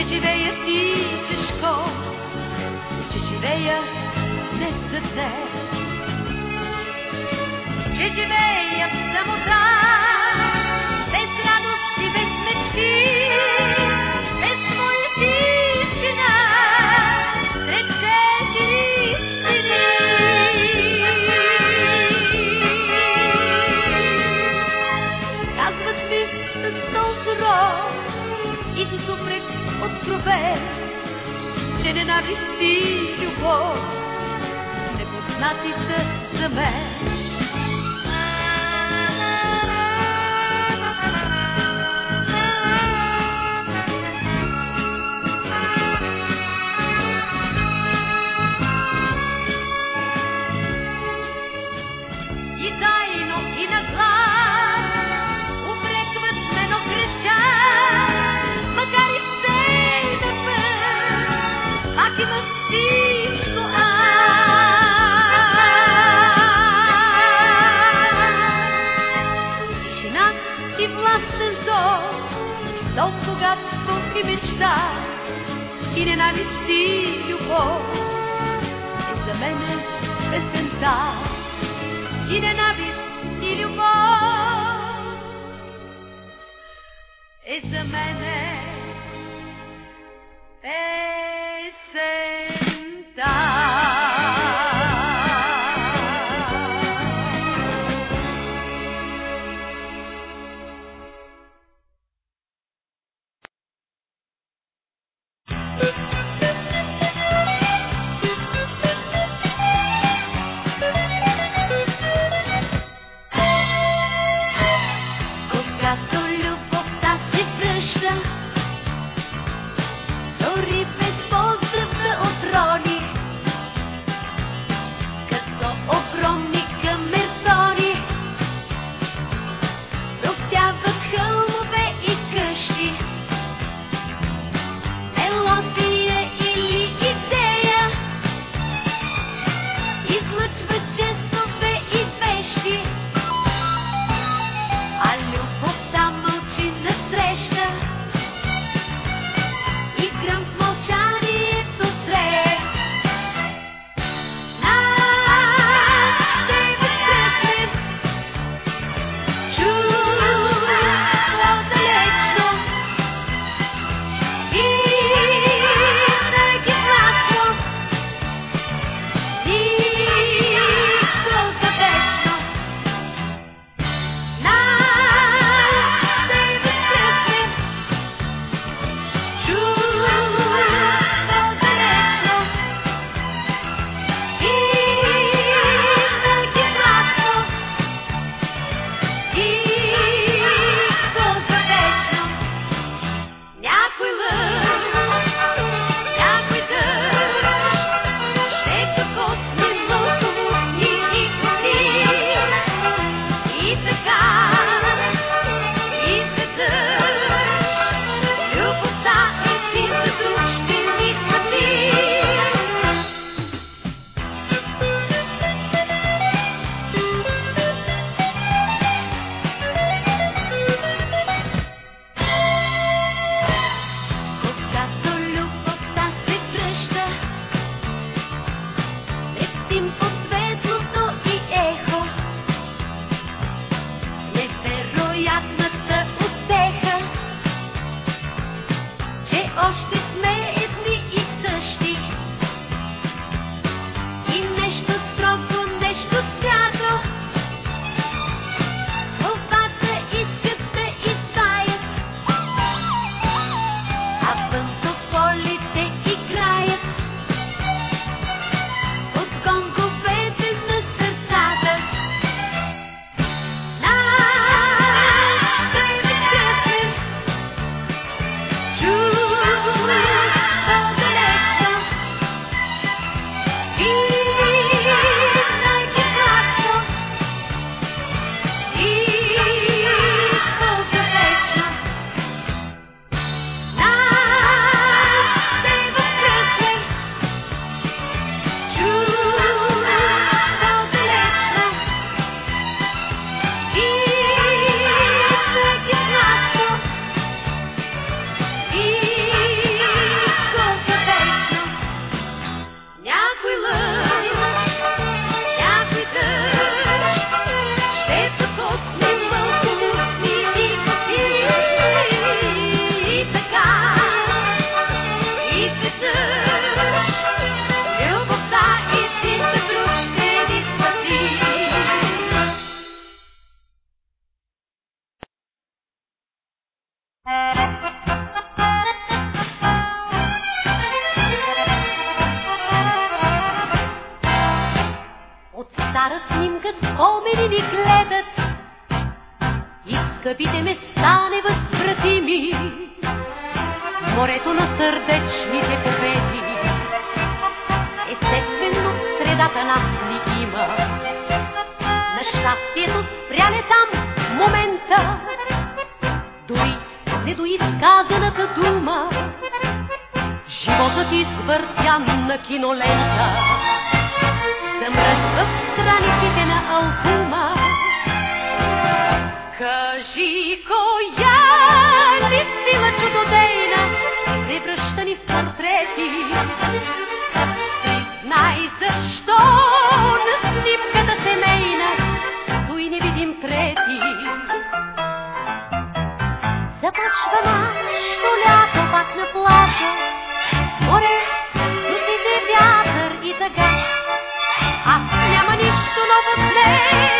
че живея птичешко, че живея без сърце, че живея само за листи любов, непознати са за мен. corazón. дума, животът извъртян на кинолента. Съмръж в страниците на албума. Кажи коя почвена, що лято пак наплача. Море, пусите вятър и тъга, аз няма нищо ново в нея.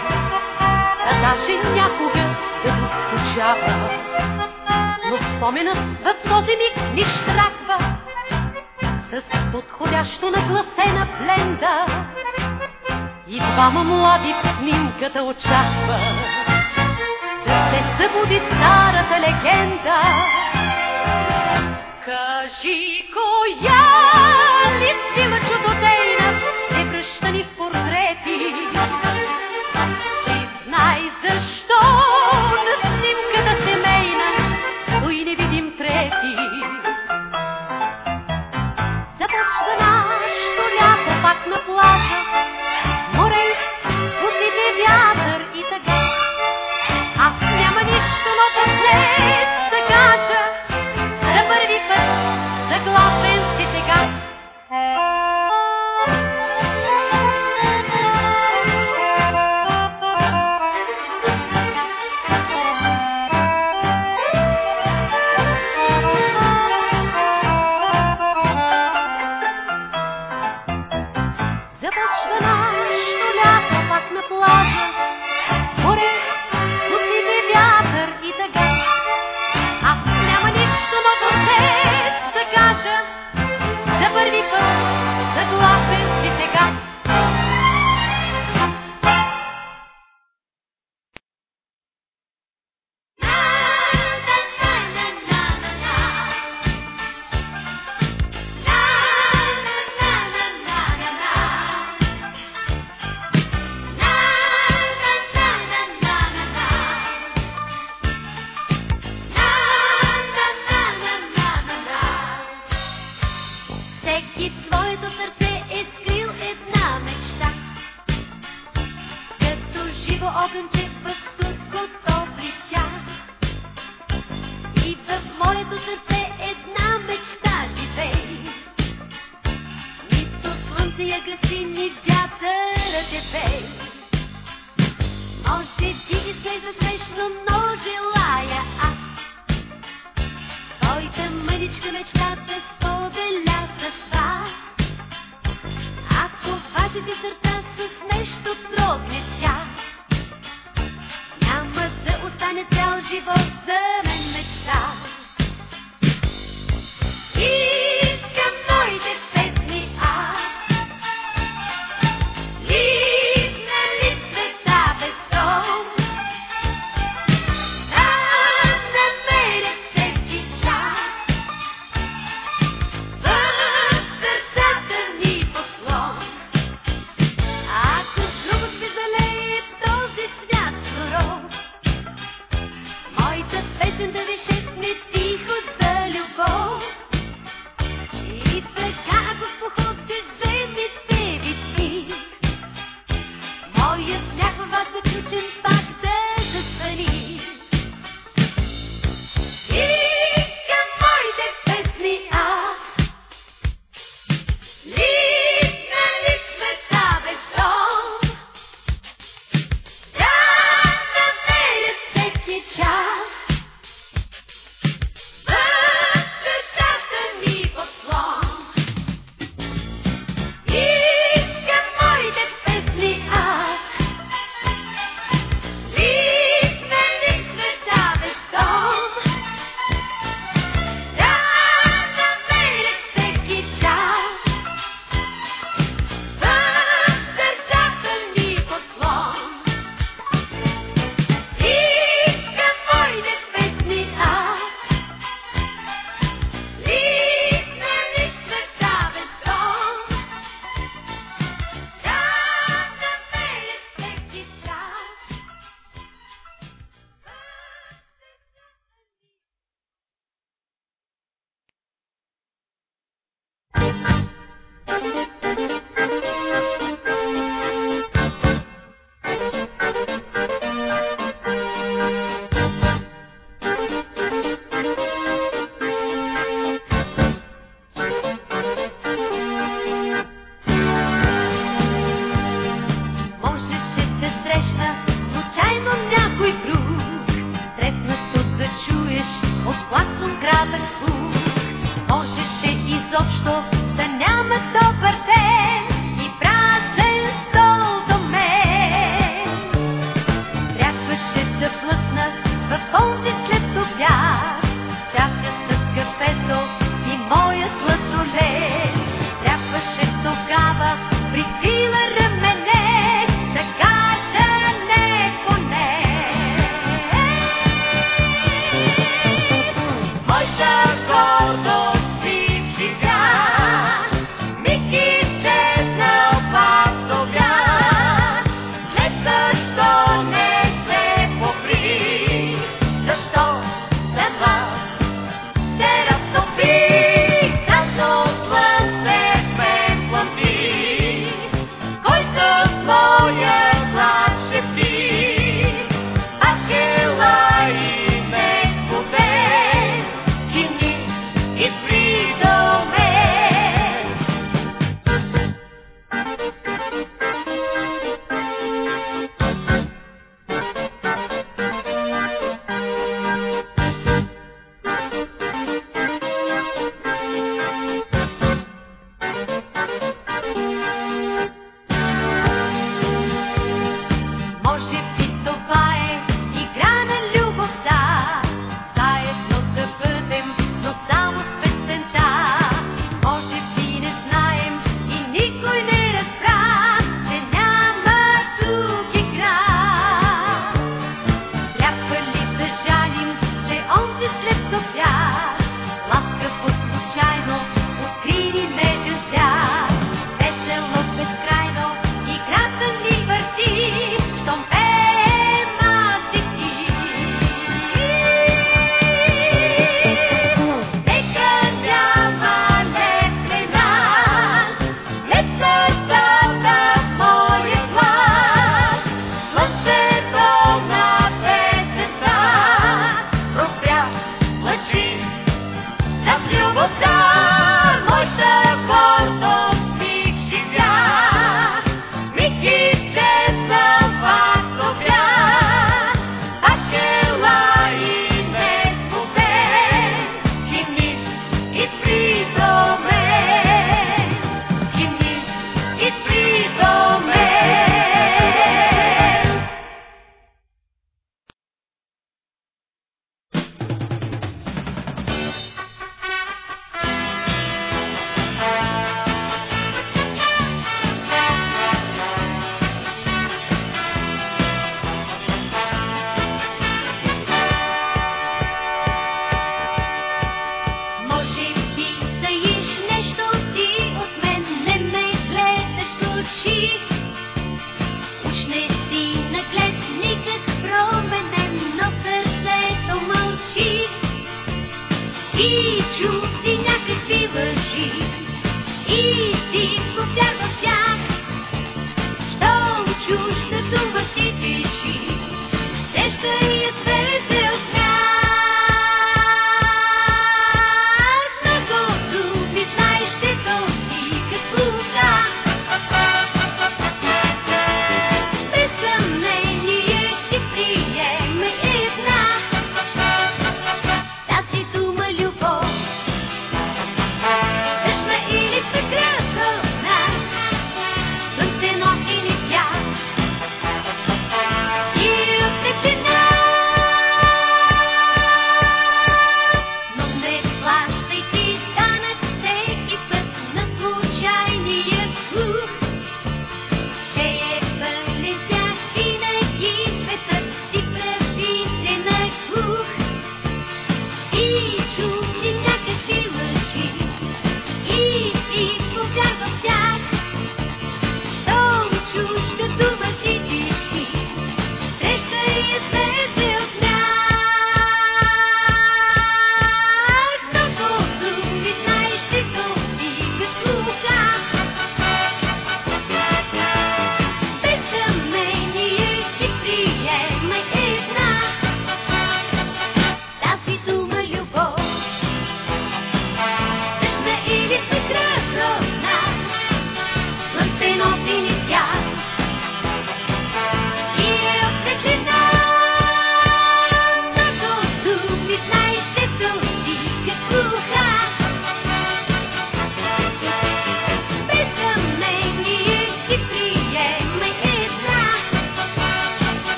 трябваше някога да го скучава. Но споменът в този миг ни штраква с подходящо нагласена пленда. И двама млади в снимката очаква да се събуди старата легенда. Кажи коя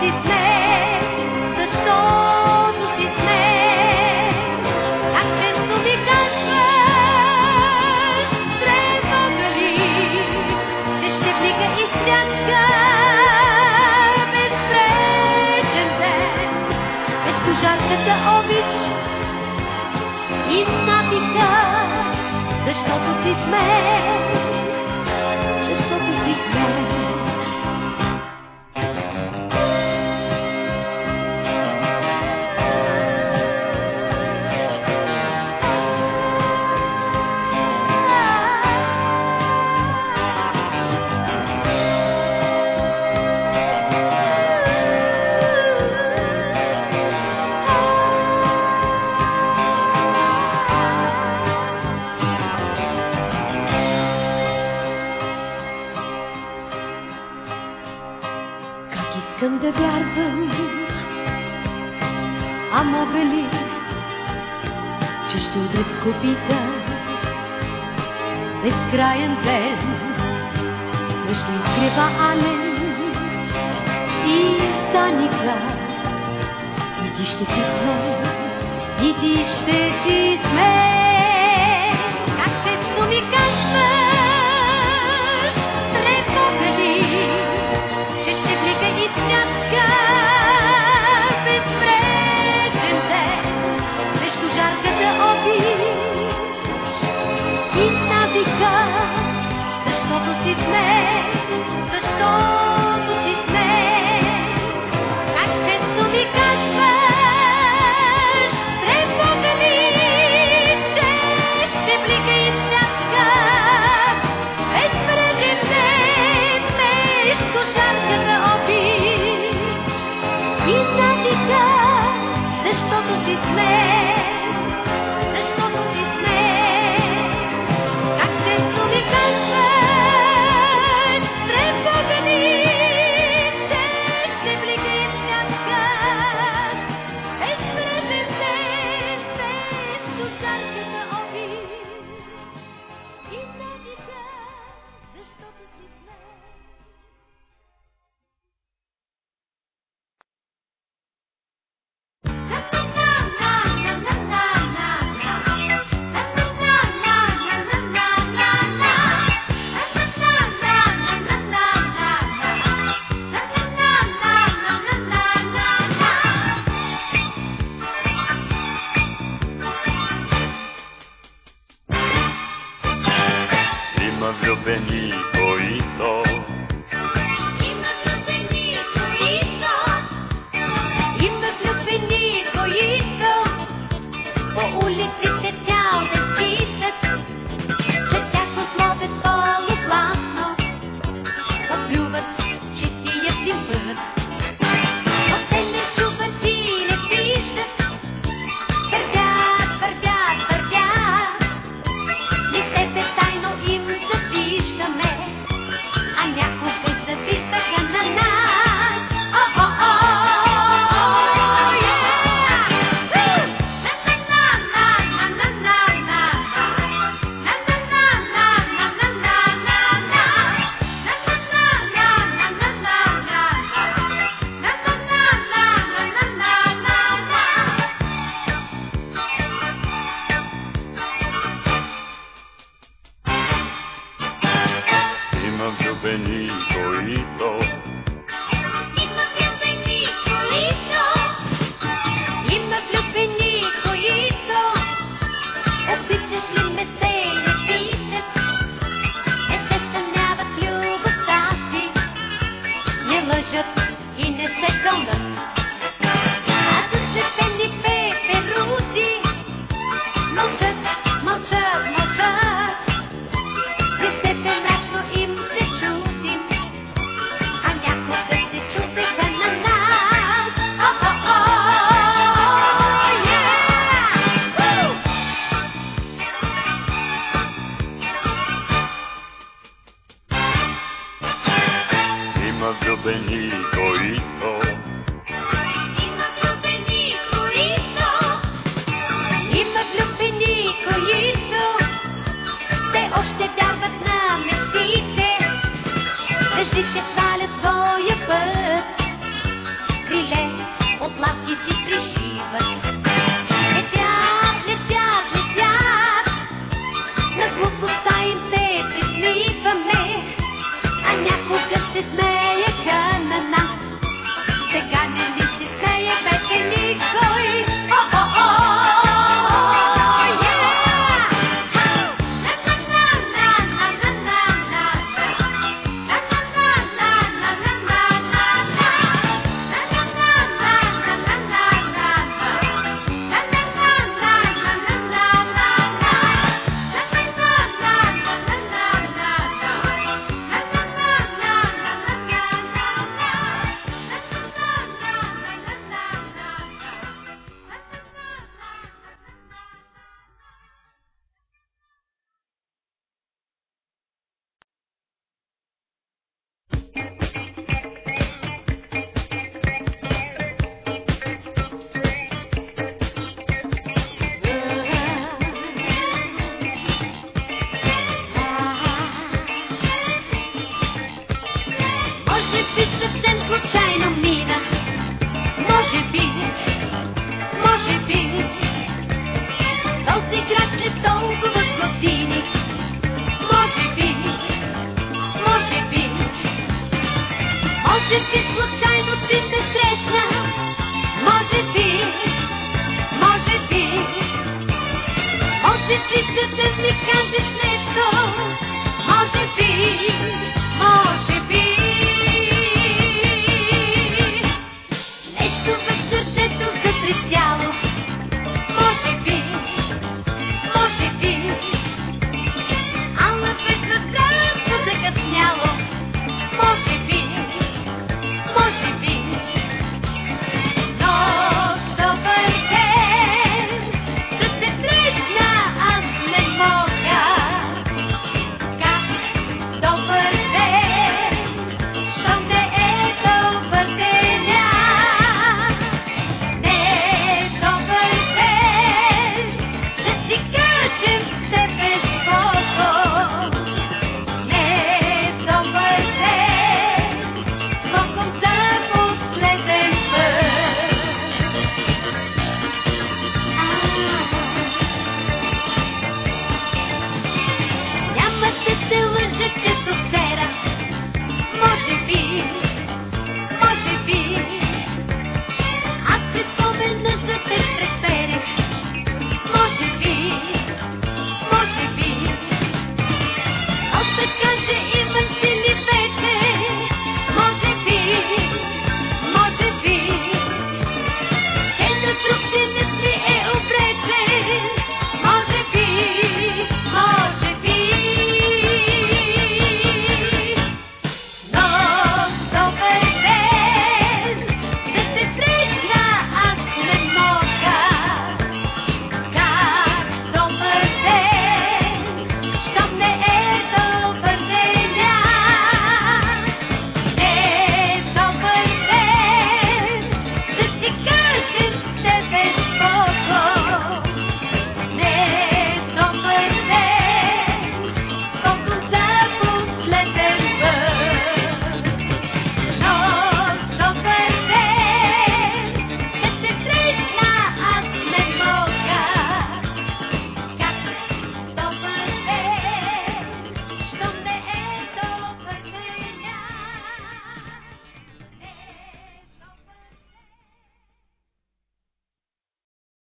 She's Искам да вярвам, а мога ли, че ще удрят копита безкраен ден между изгрева Ален и Таника. И ти ще си сме, и ти ще си сме.